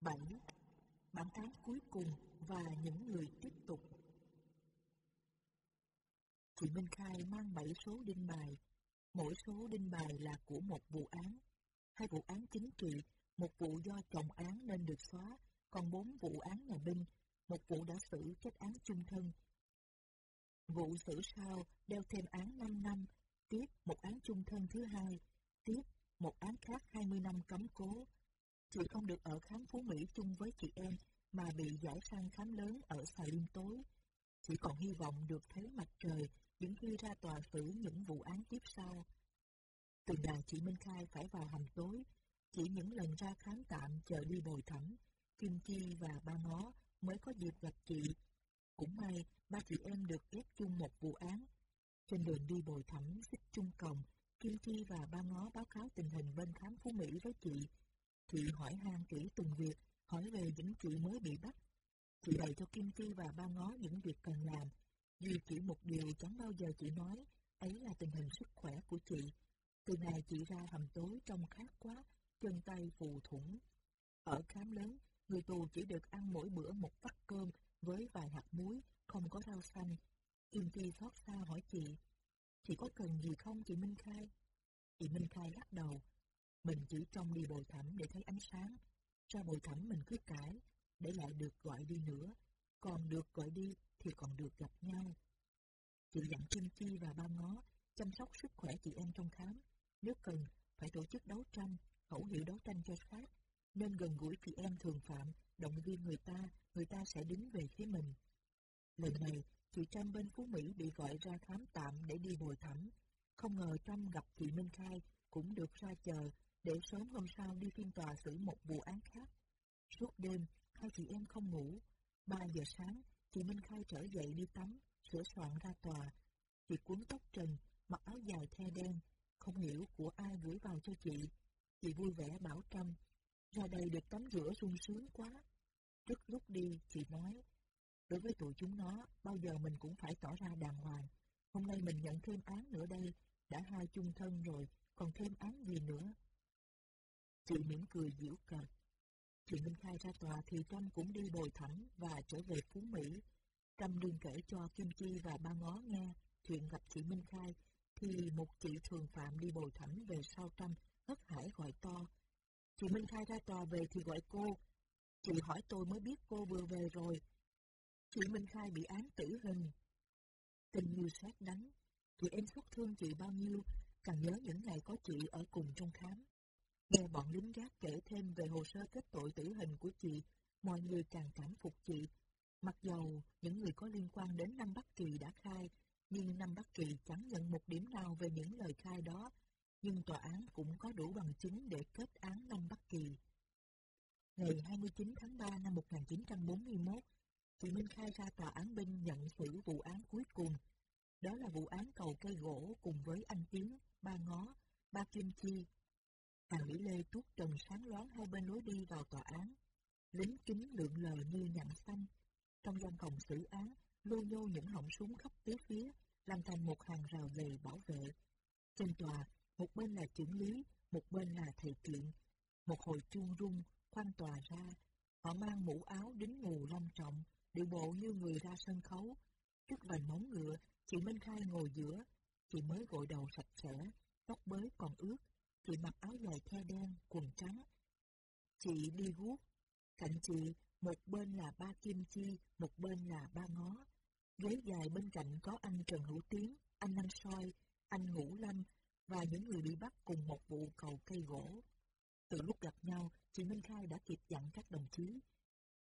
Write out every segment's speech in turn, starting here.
7. Bản tháng cuối cùng và những người tiếp tục Chị Minh Khai mang 7 số đinh bài. Mỗi số đinh bài là của một vụ án. Hai vụ án chính trị, một vụ do trọng án nên được xóa, còn bốn vụ án nhà binh, một vụ đã xử kết án chung thân. Vụ xử sau đeo thêm án 5 năm, tiếp một án chung thân thứ hai, tiếp một án khác 20 năm cấm cố. Chị không được ở khám Phú Mỹ chung với chị em, mà bị giải sang khám lớn ở Xà Lim tối. Chị còn hy vọng được thấy mặt trời những khi ra tòa xử những vụ án tiếp sau. Từ ngày chị Minh Khai phải vào hầm tối, chỉ những lần ra khám tạm chờ đi bồi thẩm, Kim Chi và ba ngó mới có dịp gặp chị. Cũng may, ba chị em được ghép chung một vụ án. Trên đường đi bồi thẩm xích chung còng, Kim Chi và ba ngó báo cáo tình hình bên khám Phú Mỹ với chị. Chị hỏi han kỹ từng việc, hỏi về những chị mới bị bắt. Chị bày cho Kim Chi và ba ngó những việc cần làm, Duy chỉ một điều chẳng bao giờ chị nói, ấy là tình hình sức khỏe của chị. Từ ngày chị ra hầm tối trông khát quá, chân tay phù thủng. Ở khám lớn, người tù chỉ được ăn mỗi bữa một vắt cơm với vài hạt muối, không có rau xanh. Kim Chi xót xa hỏi chị, chị có cần gì không chị Minh Khai? Chị Minh Khai lắc đầu, mình chỉ trông đi bồi thẩm để thấy ánh sáng. Ra bồi thẩm mình cứ cãi, để lại được gọi đi nữa. Còn được gọi đi thì còn được gặp nhau. Chị dặn Kim Chi và ba ngó chăm sóc sức khỏe chị em trong khám. Nếu cần, phải tổ chức đấu tranh, khẩu hiệu đấu tranh cho khác, Nên gần gũi chị em thường phạm, động viên người ta, người ta sẽ đứng về phía mình. Lần này, chị Trâm bên Phú Mỹ bị gọi ra khám tạm để đi bồi thẩm. Không ngờ Trâm gặp chị Minh Khai cũng được ra chờ để sớm hôm sau đi phiên tòa xử một vụ án khác. Suốt đêm, hai chị em không ngủ. Ba giờ sáng, Chị Minh Khai trở dậy đi tắm, sửa soạn ra tòa. Chị cuốn tóc trần, mặc áo dài the đen, không hiểu của ai gửi vào cho chị. Chị vui vẻ bảo Trâm, ra đây được tắm rửa sung sướng quá. Trước lúc đi, chị nói, đối với tụi chúng nó, bao giờ mình cũng phải tỏ ra đàng hoàng. Hôm nay mình nhận thêm án nữa đây, đã hai chung thân rồi, còn thêm án gì nữa? Chị mỉm cười giễu cợt. Chị Minh Khai ra tòa thì Trâm cũng đi bồi thẩm và trở về Phú Mỹ. Trâm đương kể cho Kim Chi và ba ngó nghe chuyện gặp chị Minh Khai thì một chị thường phạm đi bồi thẩm về sau Trâm hất hải gọi to. Chị Minh Khai ra tòa về thì gọi cô. Chị hỏi tôi mới biết cô vừa về rồi. Chị Minh Khai bị án tử hình. Tình như xét đánh. Chị em xót thương chị bao nhiêu, càng nhớ những ngày có chị ở cùng trong khám. Nghe bọn lính gác kể thêm về hồ sơ kết tội tử hình của chị, mọi người càng cảm phục chị. Mặc dầu những người có liên quan đến Năm Bắc Kỳ đã khai, nhưng Năm Bắc Kỳ chẳng nhận một điểm nào về những lời khai đó, nhưng tòa án cũng có đủ bằng chứng để kết án Năm Bắc Kỳ. Ngày 29 tháng 3 năm 1941, chị Minh khai ra tòa án binh nhận xử vụ án cuối cùng. Đó là vụ án cầu cây gỗ cùng với anh Tiến, ba ngó, ba Kim Chi Hàng Mỹ Lê tuốt trần sáng loáng hai bên lối đi vào tòa án. Lính kính lượn lờ như nhặn xanh. Trong gian phòng xử án, lô nhô những họng súng khắp tứ phía, làm thành một hàng rào dày bảo vệ. Trên tòa, một bên là trưởng lý, một bên là thầy kiện. Một hồi chuông rung, khoan tòa ra. Họ mang mũ áo đính ngù long trọng, điệu bộ như người ra sân khấu. Trước vành móng ngựa, chị Minh Khai ngồi giữa. Chị mới gội đầu sạch sẽ, tóc bới còn ướt, Chị mặc áo dài the đen, quần trắng. Chị đi guốc. Cạnh chị, một bên là ba kim chi, một bên là ba ngó. Ghế dài bên cạnh có anh Trần Hữu Tiến, anh Năm Soi, anh Ngũ Lâm và những người bị bắt cùng một vụ cầu cây gỗ. Từ lúc gặp nhau, chị Minh Khai đã kịp dặn các đồng chí.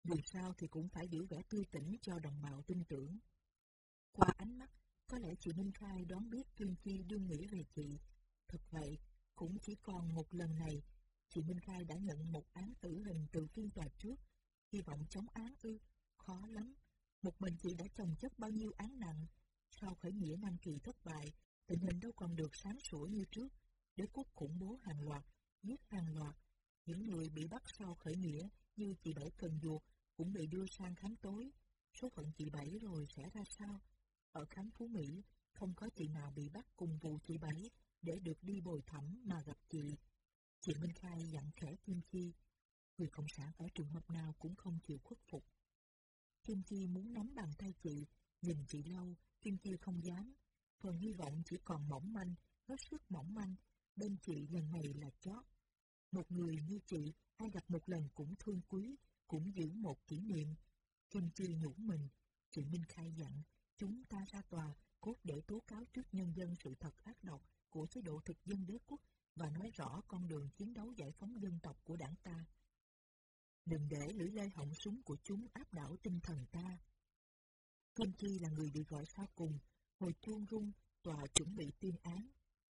Dù sao thì cũng phải giữ vẻ tươi tỉnh cho đồng bào tin tưởng. Qua ánh mắt, có lẽ chị Minh Khai đoán biết Kim Chi đương nghĩ về chị. Thật vậy, cũng chỉ còn một lần này, chị Minh Khai đã nhận một án tử hình từ phiên tòa trước. Hy vọng chống án ư, khó lắm. Một mình chị đã chồng chất bao nhiêu án nặng. Sau khởi nghĩa Nam Kỳ thất bại, tình hình đâu còn được sáng sủa như trước. Đế quốc khủng bố hàng loạt, giết hàng loạt. Những người bị bắt sau khởi nghĩa như chị Bảy Cần Duột cũng bị đưa sang khám tối. Số phận chị Bảy rồi sẽ ra sao? Ở khám Phú Mỹ, không có chị nào bị bắt cùng vụ chị Bảy để được đi bồi thẩm mà gặp chị. Chị Minh Khai dặn khẽ Kim Chi. Người Cộng sản ở trường hợp nào cũng không chịu khuất phục. Kim Chi muốn nắm bàn tay chị, nhìn chị lâu, Kim Chi không dám. còn hy vọng chỉ còn mỏng manh, hết sức mỏng manh, bên chị lần này là chót. Một người như chị, ai gặp một lần cũng thương quý, cũng giữ một kỷ niệm. Kim Chi nhủ mình, chị Minh Khai dặn, chúng ta ra tòa, cốt để tố cáo trước nhân dân sự thật ác độc của chế độ thực dân đế quốc và nói rõ con đường chiến đấu giải phóng dân tộc của đảng ta. Đừng để lưỡi lê họng súng của chúng áp đảo tinh thần ta. Kim Chi là người bị gọi sau cùng, hồi chuông rung, tòa chuẩn bị tuyên án.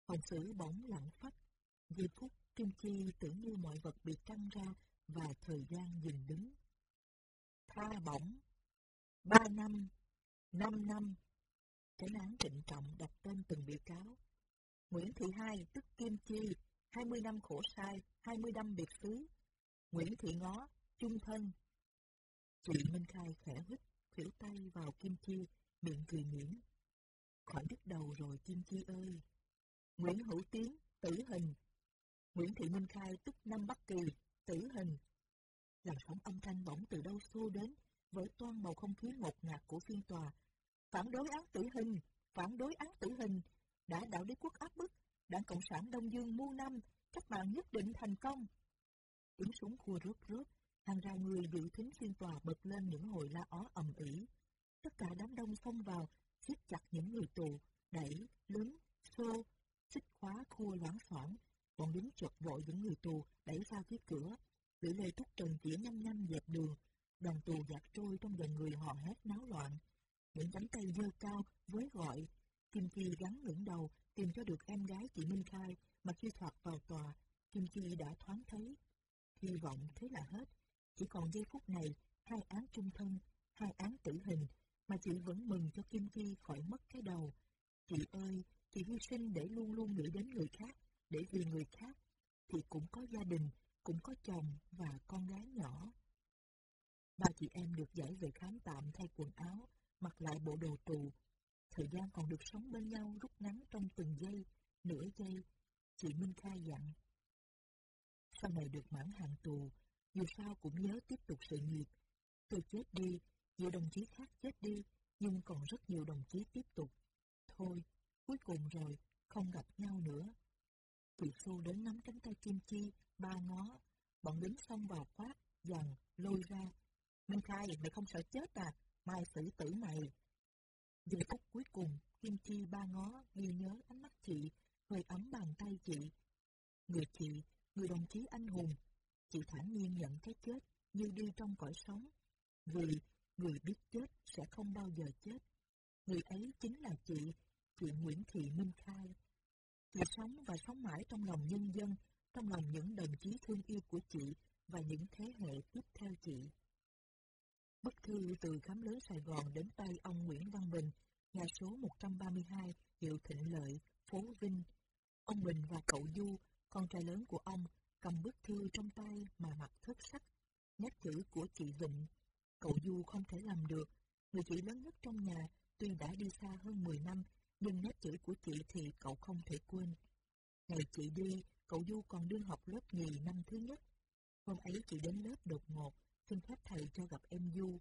Phòng xử bóng lặng phách. Giây phút, Kim Chi tưởng như mọi vật bị căng ra và thời gian dừng đứng. Tha bổng. Ba năm. Năm năm. tránh án trịnh trọng đặt tên từng bị cáo. Nguyễn Thị Hai, tức Kim Chi, 20 năm khổ sai, 20 năm biệt xứ. Nguyễn Thị Ngó, chung thân. Chị Minh Khai khẽ hít, khỉu tay vào Kim Chi, miệng cười miễn. Khỏi đứt đầu rồi Kim Chi ơi. Nguyễn Hữu Tiến, tử hình. Nguyễn Thị Minh Khai tức năm Bắc Kỳ, tử hình. Làn sóng âm thanh bỗng từ đâu xô đến, với toan bầu không khí ngột ngạt của phiên tòa. Phản đối án tử hình, phản đối án tử hình, đã đạo đế quốc áp bức, đảng Cộng sản Đông Dương muôn năm, các bạn nhất định thành công. Tiếng súng khua rốt rốt, hàng rào người dự thính phiên tòa bật lên những hồi la ó ầm ĩ. Tất cả đám đông xông vào, siết chặt những người tù, đẩy, lún, xô, xích khóa khua loáng xoảng. Bọn lính chật vội những người tù đẩy ra phía cửa. Lưỡi lê thúc trần chỉ nhanh nhanh dẹp đường. Đoàn tù giặt trôi trong dòng người họ hét náo loạn. Những cánh tay dơ cao, với gọi. Kim Chi gắn ngẩng đầu, tìm cho được em gái chị Minh Khai, mà khi thoạt vào tòa, Kim Chi đã thoáng thấy. Hy vọng thế là hết. Chỉ còn giây phút này, hai án trung thân, hai án tử hình, mà chị vẫn mừng cho Kim Chi khỏi mất cái đầu. Chị ơi, chị hy sinh để luôn luôn nghĩ đến người khác, để vì người khác, thì cũng có gia đình, cũng có chồng và con gái nhỏ. Ba chị em được giải về khám tạm thay quần áo, mặc lại bộ đồ tù. Thời gian còn được sống bên nhau rút ngắn trong từng giây, nửa giây. Chị Minh Khai dặn. Sau này được mãn hạn tù, dù sao cũng nhớ tiếp tục sự nghiệp. Tôi chết đi, nhiều đồng chí khác chết đi, nhưng còn rất nhiều đồng chí tiếp tục. Thôi, cuối cùng rồi, không gặp nhau nữa. Chị Xu đến nắm cánh tay Kim Chi, ba ngó. Bọn lính xông vào quát, dằn, lôi ra. Minh Khai, mày không sợ chết à? Mai xử tử mày. Giờ phút cuối cùng, Kim Chi ba ngó ghi nhớ ánh mắt chị, hơi ấm bàn tay chị. Người chị, người đồng chí anh hùng, chị thản nhiên nhận cái chết như đi trong cõi sống. Vì người biết chết sẽ không bao giờ chết. Người ấy chính là chị, chị Nguyễn Thị Minh Khai. Chị sống và sống mãi trong lòng nhân dân, trong lòng những đồng chí thương yêu của chị và những thế hệ tiếp theo chị. Bức thư từ khám lớn Sài Gòn đến tay ông Nguyễn Văn Bình, nhà số 132, hiệu Thịnh Lợi, phố Vinh. Ông Bình và cậu Du, con trai lớn của ông, cầm bức thư trong tay mà mặt thất sắc. Nét chữ của chị Vịnh. Cậu Du không thể làm được. Người chị lớn nhất trong nhà, tuy đã đi xa hơn 10 năm, nhưng nét chữ của chị thì cậu không thể quên. Ngày chị đi, cậu Du còn đương học lớp nhì năm thứ nhất. Hôm ấy chị đến lớp đột ngột, xin phép thầy cho gặp em Du.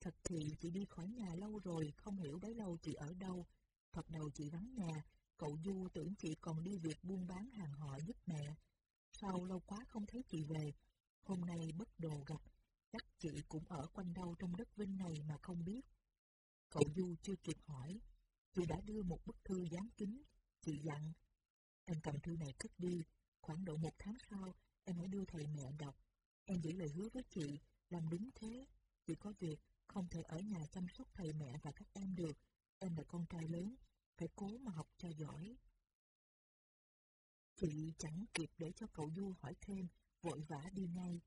Thật thì chị đi khỏi nhà lâu rồi, không hiểu bấy lâu chị ở đâu. Thật đầu chị vắng nhà, cậu Du tưởng chị còn đi việc buôn bán hàng họ giúp mẹ. Sau lâu quá không thấy chị về, hôm nay bất đồ gặp, chắc chị cũng ở quanh đâu trong đất Vinh này mà không biết. Cậu Du chưa kịp hỏi, chị đã đưa một bức thư dán kính, chị dặn. Em cầm thư này cất đi, khoảng độ một tháng sau, em hãy đưa thầy mẹ đọc. Em giữ lời hứa với chị, làm đúng thế. Chị có việc, không thể ở nhà chăm sóc thầy mẹ và các em được. Em là con trai lớn, phải cố mà học cho giỏi. Chị chẳng kịp để cho cậu Du hỏi thêm, vội vã đi ngay.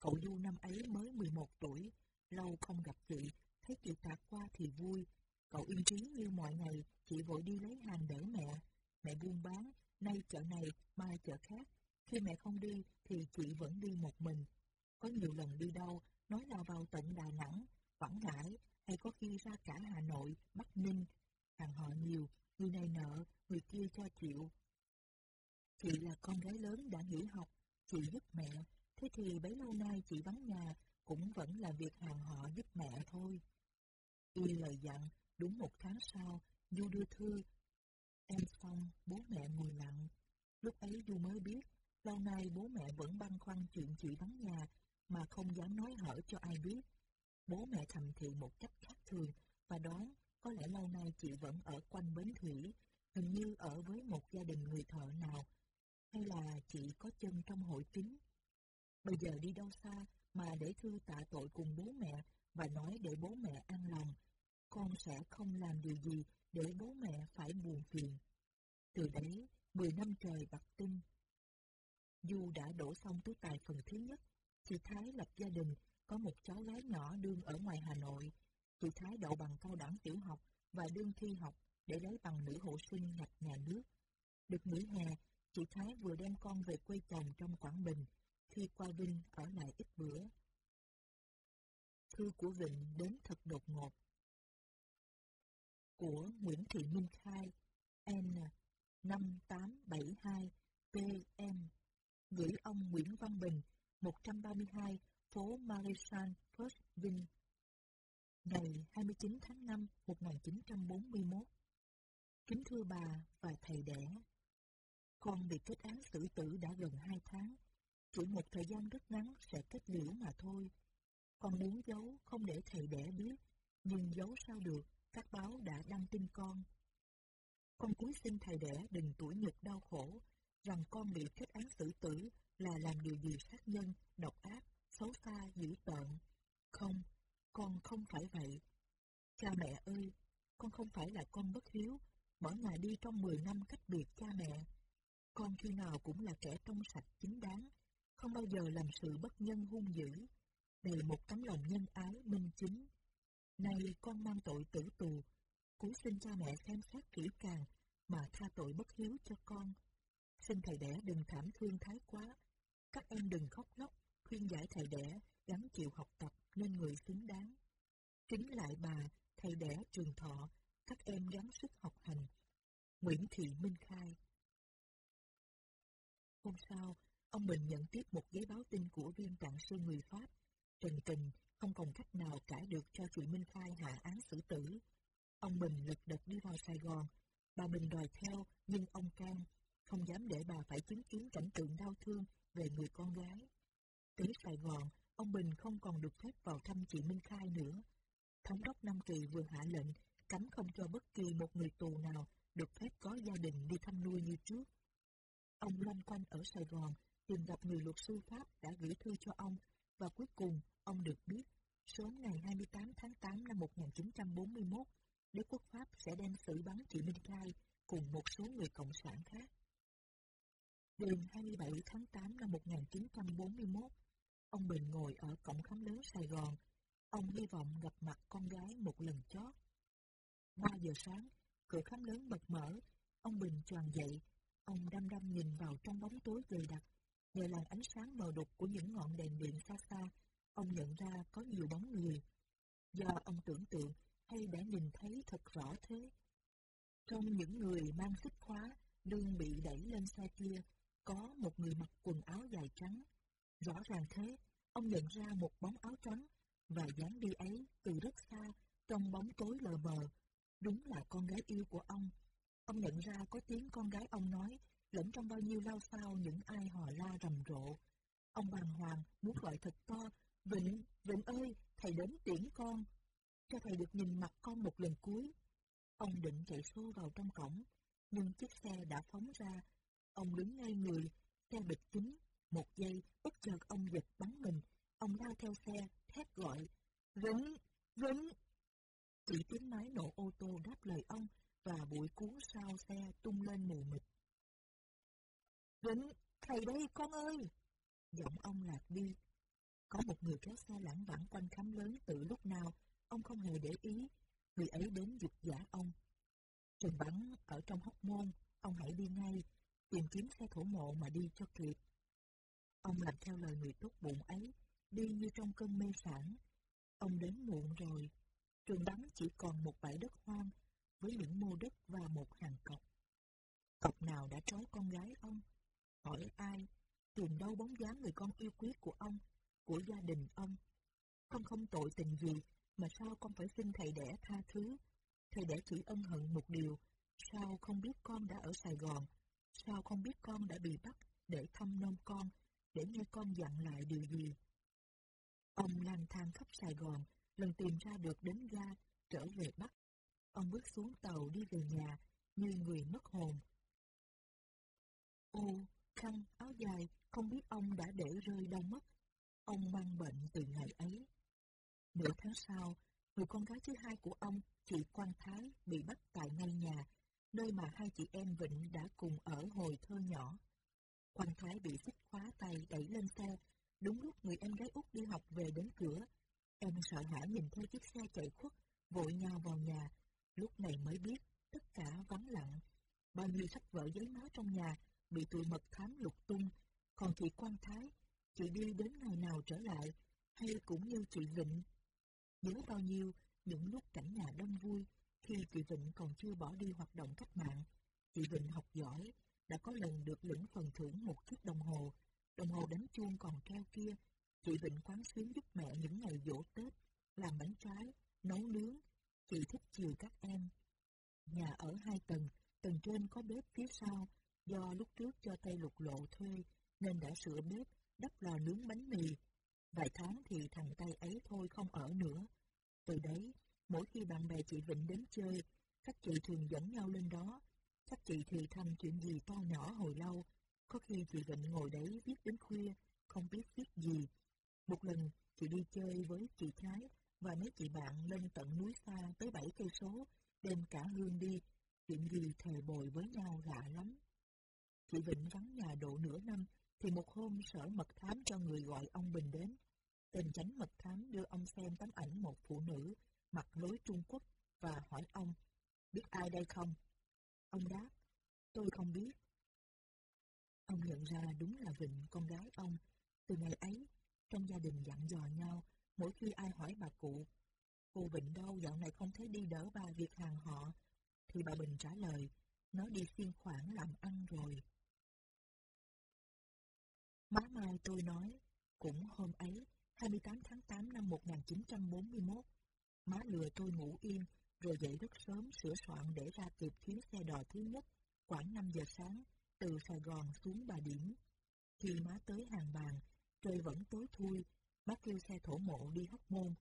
Cậu Du năm ấy mới 11 tuổi, lâu không gặp chị, thấy chị tạt qua thì vui. Cậu yên trí như mọi ngày, chị vội đi lấy hàng đỡ mẹ. Mẹ buôn bán, nay chợ này, mai chợ khác. Khi mẹ không đi thì chị vẫn đi một mình. Có nhiều lần đi đâu, nói là vào tận Đà Nẵng, Quảng Ngãi, hay có khi ra cả Hà Nội, Bắc Ninh. Hàng họ nhiều, người này nợ, người kia cho chịu. Chị là con gái lớn đã nghỉ học, chị giúp mẹ, Thế thì bấy lâu nay chị vắng nhà cũng vẫn là việc hàng họ giúp mẹ thôi. Y lời dặn, đúng một tháng sau, Du đưa thư. Em xong, bố mẹ ngồi lặng. Lúc ấy Du mới biết, lâu nay bố mẹ vẫn băn khoăn chuyện chị vắng nhà, mà không dám nói hở cho ai biết. Bố mẹ thầm thị một cách khác thường, và đoán có lẽ lâu nay chị vẫn ở quanh bến thủy, hình như ở với một gia đình người thợ nào, hay là chị có chân trong hội chính. Bây giờ đi đâu xa mà để thư tạ tội cùng bố mẹ và nói để bố mẹ an lòng, con sẽ không làm điều gì để bố mẹ phải buồn phiền. Từ đấy, 10 năm trời bạc tinh. Du đã đổ xong túi tài phần thứ nhất, chị Thái lập gia đình, có một cháu gái nhỏ đương ở ngoài Hà Nội. Chị Thái đậu bằng cao đẳng tiểu học và đương thi học để lấy bằng nữ hộ sinh ngạch nhà nước. Được nghỉ hè, chị Thái vừa đem con về quê chồng trong Quảng Bình, khi qua Vinh ở lại ít bữa. Thư của Vịnh đến thật đột ngột. Của Nguyễn Thị Minh Khai, N. 5872 PM, gửi ông Nguyễn Văn Bình, 132 phố Marisan First Vinh, ngày 29 tháng 5 1941. Kính thưa bà và thầy đẻ, con bị kết án xử tử đã gần 2 tháng, chỉ một thời gian rất ngắn sẽ kết liễu mà thôi. Con muốn giấu không để thầy đẻ biết, nhưng giấu sao được, các báo đã đăng tin con. Con cúi xin thầy đẻ đừng tuổi nhục đau khổ, rằng con bị kết án xử tử là làm điều gì sát nhân, độc ác, xấu xa, dữ tợn. Không, con không phải vậy. Cha mẹ ơi, con không phải là con bất hiếu, bỏ nhà đi trong 10 năm cách biệt cha mẹ. Con khi nào cũng là kẻ trong sạch chính đáng, không bao giờ làm sự bất nhân hung dữ, đầy một tấm lòng nhân ái minh chính. Nay con mang tội tử tù, cú xin cha mẹ xem xét kỹ càng mà tha tội bất hiếu cho con. Xin thầy đẻ đừng thảm thương thái quá, các em đừng khóc lóc, khuyên giải thầy đẻ gắng chịu học tập nên người xứng đáng. Kính lại bà, thầy đẻ trường thọ, các em gắng sức học hành. Nguyễn Thị Minh Khai Hôm sau, ông Bình nhận tiếp một giấy báo tin của viên trạng sư người Pháp. Trần tình, không còn cách nào cãi được cho chị Minh Khai hạ án xử tử. Ông Bình lật đật đi vào Sài Gòn. Bà Bình đòi theo, nhưng ông can, không dám để bà phải chứng kiến cảnh tượng đau thương về người con gái. Tới Sài Gòn, ông Bình không còn được phép vào thăm chị Minh Khai nữa. Thống đốc Nam Kỳ vừa hạ lệnh cấm không cho bất kỳ một người tù nào được phép có gia đình đi thăm nuôi như trước. Ông loanh quanh ở Sài Gòn tìm gặp người luật sư Pháp đã gửi thư cho ông và cuối cùng ông được biết sớm ngày 28 tháng 8 năm 1941 đế quốc Pháp sẽ đem xử bắn chị Minh Khai cùng một số người cộng sản khác. Đêm 27 tháng 8 năm 1941, ông Bình ngồi ở cổng khám lớn Sài Gòn. Ông hy vọng gặp mặt con gái một lần chót. 3 giờ sáng, cửa khám lớn bật mở, ông Bình tròn dậy, ông đăm đăm nhìn vào trong bóng tối dày đặc. Nhờ làn ánh sáng mờ đục của những ngọn đèn điện xa xa, ông nhận ra có nhiều bóng người. Do ông tưởng tượng hay đã nhìn thấy thật rõ thế. Trong những người mang xích khóa, đương bị đẩy lên xe kia, có một người mặc quần áo dài trắng. Rõ ràng thế, ông nhận ra một bóng áo trắng, và dáng đi ấy từ rất xa, trong bóng tối lờ mờ. Đúng là con gái yêu của ông. Ông nhận ra có tiếng con gái ông nói, lẫn trong bao nhiêu lao sao những ai hò la rầm rộ. Ông bàng hoàng, muốn gọi thật to, Vịnh, Vịnh ơi, thầy đến tiễn con. Cho thầy được nhìn mặt con một lần cuối. Ông định chạy xô vào trong cổng, nhưng chiếc xe đã phóng ra, Ông đứng ngay người, xe bịch kính. Một giây, bất chợt ông giật bắn mình. Ông lao theo xe, thét gọi. Rúng, rúng. Chỉ tiếng máy nổ ô tô đáp lời ông và bụi cuốn sau xe tung lên mù mịt. Rúng, Thầy đây con ơi! Giọng ông lạc đi. Có một người kéo xe lãng vãng quanh khám lớn từ lúc nào, ông không hề để ý. Người ấy đến dục giả ông. Trần bắn ở trong hóc môn, ông hãy đi ngay, tìm kiếm xe thổ mộ mà đi cho kịp. Ông làm theo lời người tốt bụng ấy, đi như trong cơn mê sản. Ông đến muộn rồi, trường đắm chỉ còn một bãi đất hoang, với những mô đất và một hàng cọc. Cọc nào đã trói con gái ông? Hỏi ai? tìm đâu bóng dáng người con yêu quý của ông, của gia đình ông. Con không tội tình gì, mà sao con phải xin thầy đẻ tha thứ? Thầy đẻ chỉ ân hận một điều, sao không biết con đã ở Sài Gòn, sao không biết con đã bị bắt để thăm nom con, để nghe con dặn lại điều gì? Ông lang thang khắp Sài Gòn, lần tìm ra được đến ga, trở về Bắc. Ông bước xuống tàu đi về nhà, như người mất hồn. Ô, khăn, áo dài, không biết ông đã để rơi đâu mất. Ông mang bệnh từ ngày ấy. Nửa tháng sau, người con gái thứ hai của ông, chị Quang Thái, bị bắt tại ngay nhà, nơi mà hai chị em Vịnh đã cùng ở hồi thơ nhỏ. Quang Thái bị xích khóa tay đẩy lên xe, đúng lúc người em gái út đi học về đến cửa. Em sợ hãi nhìn theo chiếc xe chạy khuất, vội nhào vào nhà, lúc này mới biết tất cả vắng lặng. Bao nhiêu sách vở giấy máu trong nhà bị tụi mật thám lục tung, còn chị Quang Thái, chị đi đến ngày nào trở lại, hay cũng như chị Vịnh. Nhớ bao nhiêu những lúc cảnh nhà đông vui, khi chị Vịnh còn chưa bỏ đi hoạt động cách mạng, chị Vịnh học giỏi, đã có lần được lĩnh phần thưởng một chiếc đồng hồ, đồng hồ đánh chuông còn treo kia. Chị Vịnh quán xuyến giúp mẹ những ngày dỗ Tết, làm bánh trái, nấu nướng. Chị thích chiều các em. Nhà ở hai tầng, tầng trên có bếp phía sau, do lúc trước cho tay lục lộ thuê, nên đã sửa bếp, đắp lò nướng bánh mì. Vài tháng thì thằng tay ấy thôi không ở nữa. Từ đấy, mỗi khi bạn bè chị Vịnh đến chơi, các chị thường dẫn nhau lên đó. Các chị thì thầm chuyện gì to nhỏ hồi lâu. Có khi chị Vịnh ngồi đấy viết đến khuya, không biết viết gì. Một lần, chị đi chơi với chị Thái và mấy chị bạn lên tận núi xa tới bảy cây số, đem cả hương đi, chuyện gì thề bồi với nhau lạ lắm. Chị Vịnh vắng nhà độ nửa năm, thì một hôm sở mật thám cho người gọi ông Bình đến. Tên chánh mật thám đưa ông xem tấm ảnh một phụ nữ mặt lối Trung Quốc và hỏi ông, biết ai đây không? Ông đáp, tôi không biết. Ông nhận ra đúng là Vịnh, con gái ông. Từ ngày ấy, trong gia đình dặn dò nhau, mỗi khi ai hỏi bà cụ, cô Vịnh đâu dạo này không thấy đi đỡ bà việc hàng họ, thì bà Bình trả lời, nó đi xiên khoản làm ăn rồi. Má Mai tôi nói, cũng hôm ấy, 28 tháng 8 năm 1941, má lừa tôi ngủ yên, rồi dậy rất sớm sửa soạn để ra kịp chuyến xe đò thứ nhất, khoảng 5 giờ sáng, từ Sài Gòn xuống Bà Điểm. Khi má tới hàng bàn, trời vẫn tối thui, má kêu xe thổ mộ đi hóc môn.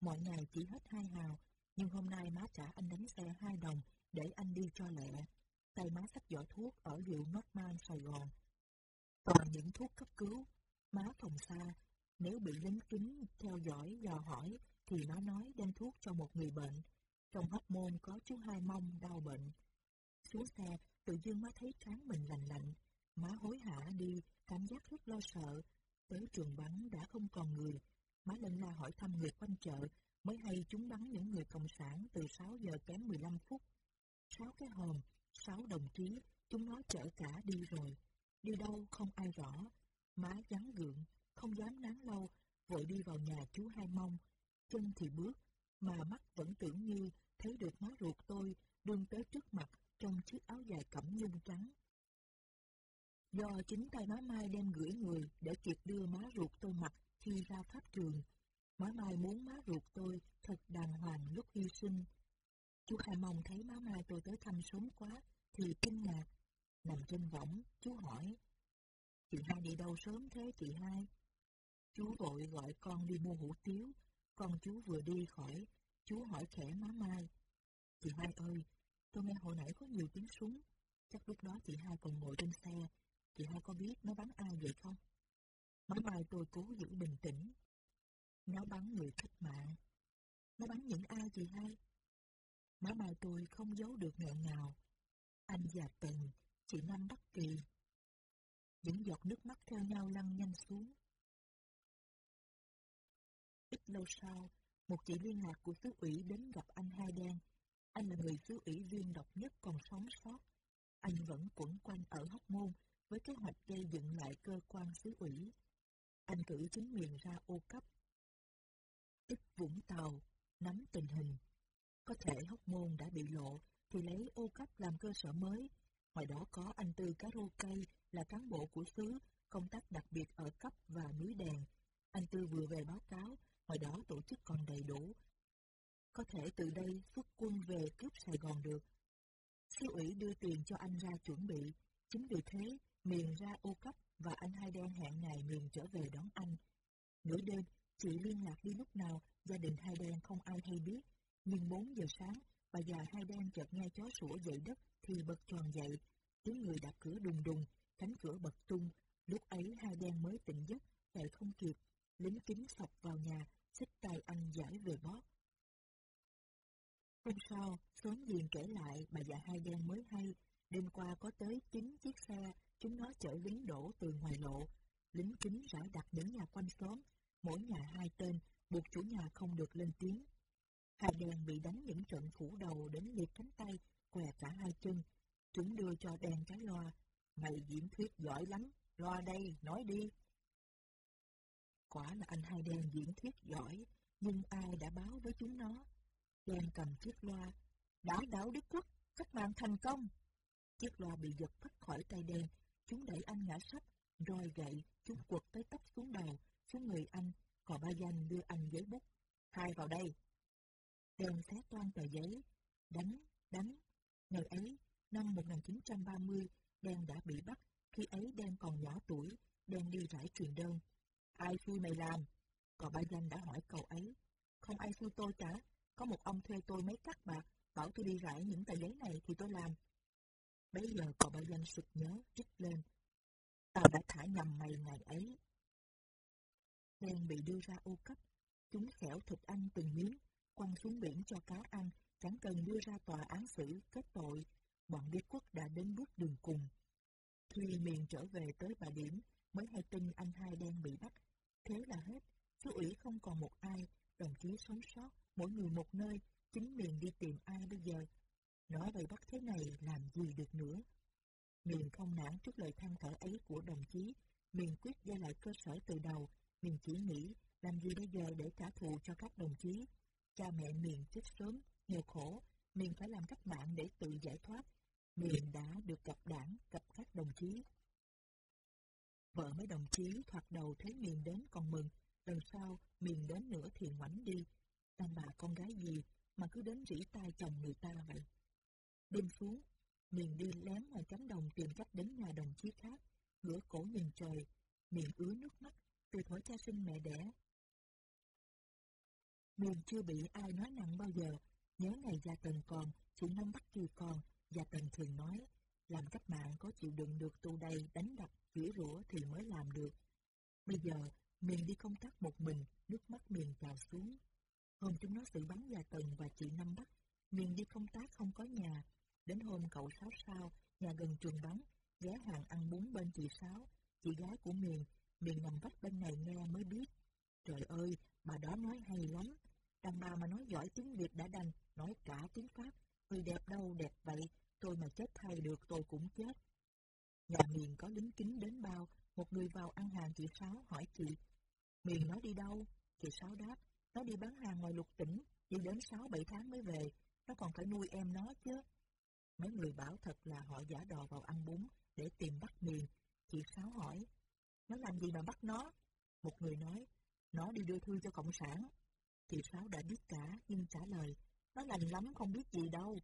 Mọi ngày chỉ hết hai hào, nhưng hôm nay má trả anh đánh xe hai đồng để anh đi cho lẹ. Tay má sách giỏ thuốc ở hiệu Northman Sài Gòn. Toàn những thuốc cấp cứu, má phòng xa, nếu bị lính kính theo dõi dò hỏi thì nó nói đem thuốc cho một người bệnh. Trong hóc môn có chú hai mong đau bệnh. Xuống xe, tự dưng má thấy trán mình lành lạnh. Má hối hả đi, cảm giác rất lo sợ. Tới trường bắn đã không còn người. Má lên la hỏi thăm người quanh chợ, mới hay chúng bắn những người cộng sản từ 6 giờ kém 15 phút. Sáu cái hòm, sáu đồng chí, chúng nó chở cả đi rồi. Đi đâu không ai rõ. Má gắn gượng, không dám nán lâu, vội đi vào nhà chú Hai mong Chân thì bước, mà mắt vẫn tưởng như thấy được má ruột tôi đương tới trước mặt trong chiếc áo dài cẩm nhung trắng. Do chính tay má Mai đem gửi người để kịp đưa má ruột tôi mặc khi ra pháp trường, má Mai muốn má ruột tôi thật đàng hoàng lúc hy sinh. Chú Khai Mông thấy má Mai tôi tới thăm sớm quá, thì kinh ngạc. Nằm trên võng, chú hỏi, Chị hai đi đâu sớm thế chị hai? Chú vội gọi con đi mua hủ tiếu, con chú vừa đi khỏi, chú hỏi khẽ má Mai. Chị hai ơi, tôi nghe hồi nãy có nhiều tiếng súng, chắc lúc đó chị hai còn ngồi trên xe, chị hai có biết nó bắn ai vậy không? Má Mai tôi cố giữ bình tĩnh. Nó bắn người cách mạng. Nó bắn những ai chị hai? Má Mai tôi không giấu được nghẹn ngào. Anh già Tần, chị Năm Bắc Kỳ. Những giọt nước mắt theo nhau lăn nhanh xuống. Ít lâu sau, một chị liên lạc của xứ ủy đến gặp anh Hai Đen. Anh là người xứ ủy viên độc nhất còn sống sót. Anh vẫn quẩn quanh ở Hóc Môn với kế hoạch gây dựng lại cơ quan xứ ủy. Anh cử chính quyền ra ô cấp. Ít Vũng Tàu, nắm tình hình. Có thể Hóc Môn đã bị lộ, thì lấy ô cấp làm cơ sở mới. Ngoài đó có anh Tư Cá Rô Cây là cán bộ của xứ, công tác đặc biệt ở cấp và núi đèn. Anh Tư vừa về báo cáo, ngoài đó tổ chức còn đầy đủ. Có thể từ đây xuất quân về cướp Sài Gòn được. Siêu ủy đưa tiền cho anh ra chuẩn bị. Chính vì thế, Miền ra ô cấp và anh hai đen hẹn ngày Miền trở về đón anh. Nửa đêm, chị liên lạc đi lúc nào, gia đình hai đen không ai hay biết. Nhưng 4 giờ sáng, bà già hai đen chợt nghe chó sủa dậy đất thì bật tròn dậy. Tiếng người đạp cửa đùng đùng, cánh cửa bật tung. Lúc ấy hai đen mới tỉnh giấc, chạy không kịp. Lính kính sọc vào nhà, xích tay anh giải về bóp. Hôm sau, xóm giềng kể lại bà già hai đen mới hay, đêm qua có tới 9 chiếc xe, chúng nó chở lính đổ từ ngoài lộ. Lính kính rải đặt những nhà quanh xóm, mỗi nhà hai tên, buộc chủ nhà không được lên tiếng. Hai đen bị đánh những trận phủ đầu đến liệt cánh tay, què cả hai chân. Chúng đưa cho đen cái loa. Mày diễn thuyết giỏi lắm, loa đây, nói đi. Quả là anh hai đen diễn thuyết giỏi, nhưng ai đã báo với chúng nó? Đen cầm chiếc loa. Đã đảo đế Quốc, cách mạng thành công. Chiếc loa bị giật phất khỏi tay đen, chúng đẩy anh ngã sấp, roi gậy, chúng quật tới tấp xuống đầu, xuống người anh, cò ba danh đưa anh giấy bút. Khai vào đây. Đen xé toan tờ giấy, đánh, đánh. Ngày ấy, năm 1930, Đen đã bị bắt, khi ấy Đen còn nhỏ tuổi, Đen đi rải truyền đơn. Ai xui mày làm? Cò ba danh đã hỏi cậu ấy. Không ai xui tôi cả, có một ông thuê tôi mấy cắt bạc, bảo tôi đi rải những tờ giấy này thì tôi làm. Bây giờ cậu ba danh sực nhớ, trích lên. Tao đã thả nhầm mày ngày ấy. Đen bị đưa ra ô cấp, chúng khẻo thịt anh từng miếng, quăng xuống biển cho cá ăn, chẳng cần đưa ra tòa án xử, kết tội. Bọn đế quốc đã đến bước đường cùng. Khi miền trở về tới bà điểm, mới hay tin anh hai đen bị bắt. Thế là hết, chú ủy không còn một ai, đồng chí sống sót, mỗi người một nơi, chính miền đi tìm ai bây giờ. Nói vậy bắt thế này làm gì được nữa. Miền không nản trước lời than thở ấy của đồng chí, miền quyết gia lại cơ sở từ đầu, miền chỉ nghĩ làm gì bây giờ để trả thù cho các đồng chí. Cha mẹ miền chết sớm, nghèo khổ, miền phải làm cách mạng để tự giải thoát. Miền đã được gặp đảng, gặp các đồng chí. Vợ mấy đồng chí thoạt đầu thấy miền đến còn mừng, lần sau miền đến nữa thì ngoảnh đi. Đàn bà con gái gì mà cứ đến rỉ tai chồng người ta vậy. Đêm xuống, miền đi lén ngoài cánh đồng tìm cách đến nhà đồng chí khác, ngửa cổ nhìn trời, miền ứa nước mắt, từ thổi cha sinh mẹ đẻ. Miền chưa bị ai nói nặng bao giờ, nhớ ngày Gia Tần còn, chị Năm Bắc Kỳ còn, Gia Tần thường nói, làm cách mạng có chịu đựng được tù đầy, đánh đập, chửi rủa thì mới làm được. Bây giờ, miền đi công tác một mình, nước mắt miền trào xuống. Hôm chúng nó xử bắn Gia Tần và chị Năm Bắc, miền đi công tác không có nhà. Đến hôm cậu Sáu Sao, nhà gần trường bắn, ghé hàng ăn bún bên chị Sáu, chị gái của miền, miền nằm vách bên này nghe mới biết. Trời ơi, bà đó nói hay lắm. Đàn bà mà nói giỏi tiếng Việt đã đành, nói cả tiếng Pháp. Người đẹp đâu đẹp vậy, tôi mà chết thay được tôi cũng chết. Nhà miền có lính kính đến bao, một người vào ăn hàng chị Sáu hỏi chị. Miền nói đi đâu? Chị Sáu đáp, nó đi bán hàng ngoài lục tỉnh, đi đến 6-7 tháng mới về, nó còn phải nuôi em nó chứ. Mấy người bảo thật là họ giả đò vào ăn bún để tìm bắt miền. Chị Sáu hỏi, nó làm gì mà bắt nó? Một người nói, nó đi đưa thư cho Cộng sản. Chị Sáu đã biết cả, nhưng trả lời, nó lành lắm không biết gì đâu.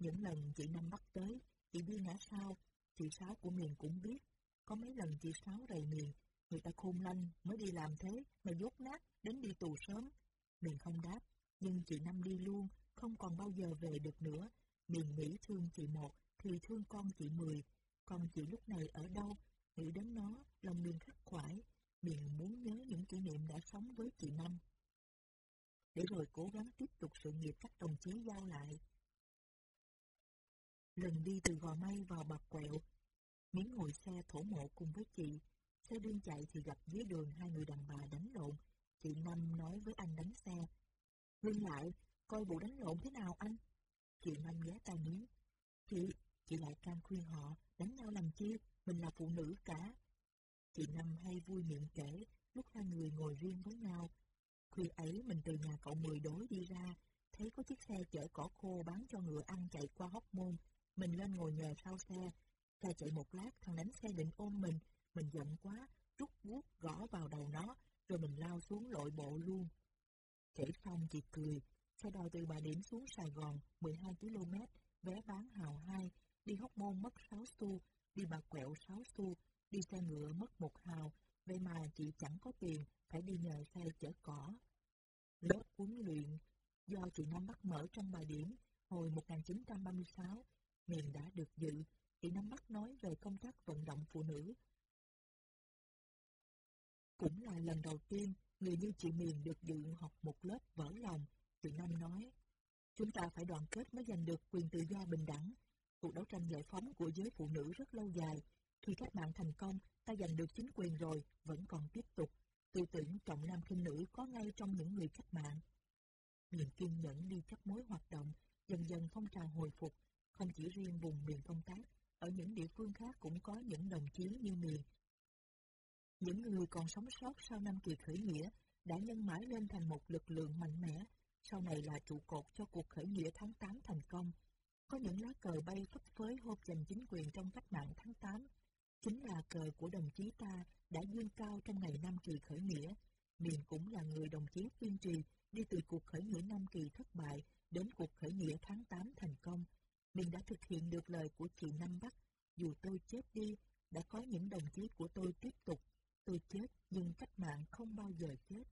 Những lần chị Năm bắt tới, chị đi ngã sao chị Sáu của miền cũng biết. Có mấy lần chị Sáu rầy miền, người ta khôn lanh mới đi làm thế mà dốt nát đến đi tù sớm. Miền không đáp, nhưng chị Năm đi luôn, không còn bao giờ về được nữa. Miền nghĩ thương chị một, thì thương con chị mười. Còn chị lúc này ở đâu, nghĩ đến nó, lòng miền khắc khoải. Miền muốn nhớ những kỷ niệm đã sống với chị Năm để rồi cố gắng tiếp tục sự nghiệp các đồng chí giao lại. Lần đi từ Gò Mây vào Bạc Quẹo, Miếng ngồi xe thổ mộ cùng với chị. Xe đương chạy thì gặp dưới đường hai người đàn bà đánh lộn. Chị Năm nói với anh đánh xe. Ngưng lại, coi vụ đánh lộn thế nào anh? Chị Năm ghé tai miếng. Chị, chị lại can khuyên họ, đánh nhau làm chi, mình là phụ nữ cả. Chị Năm hay vui miệng kể, lúc hai người ngồi riêng với nhau, Khuya ấy mình từ nhà cậu mười đối đi ra, thấy có chiếc xe chở cỏ khô bán cho ngựa ăn chạy qua hóc môn. Mình lên ngồi nhờ sau xe. xe chạy một lát, thằng đánh xe định ôm mình. mình giận quá, rút guốc gõ vào đầu nó, rồi mình lao xuống lội bộ luôn. Kể xong chị cười, xe đò từ Bà Điểm xuống Sài Gòn 12 km, vé bán hào 2, đi Hóc Môn mất 6 xu, đi Bà Quẹo 6 xu, đi xe ngựa mất một hào, vậy mà chị chẳng có tiền, phải đi nhờ xe chở cỏ. Lớp huấn luyện do chị Năm bắt mở trong Bà Điểm hồi 1936, miền đã được dự, chị nắm bắt nói về công tác vận động phụ nữ. Cũng là lần đầu tiên người như chị Miền được dự học một lớp vỡ lòng, chị Năm nói. Chúng ta phải đoàn kết mới giành được quyền tự do bình đẳng. Cuộc đấu tranh giải phóng của giới phụ nữ rất lâu dài. Khi các bạn thành công, ta giành được chính quyền rồi, vẫn còn tiếp tục. Tư tưởng trọng nam khinh nữ có ngay trong những người cách mạng. Miền kiên nhẫn đi chấp mối hoạt động, dần dần phong trào hồi phục, không chỉ riêng vùng miền công tác, ở những địa phương khác cũng có những đồng chí như miền. Những người còn sống sót sau năm kỳ khởi nghĩa đã nhân mãi lên thành một lực lượng mạnh mẽ, sau này là trụ cột cho cuộc khởi nghĩa tháng 8 thành công. Có những lá cờ bay phấp phới hộp giành chính quyền trong cách mạng tháng 8, chính là cờ của đồng chí ta đã dương cao trong ngày năm kỳ khởi nghĩa. Miền cũng là người đồng chí kiên trì đi từ cuộc khởi nghĩa năm kỳ thất bại đến cuộc khởi nghĩa tháng 8 thành công mình đã thực hiện được lời của chị Năm Bắc, dù tôi chết đi, đã có những đồng chí của tôi tiếp tục. Tôi chết nhưng cách mạng không bao giờ chết.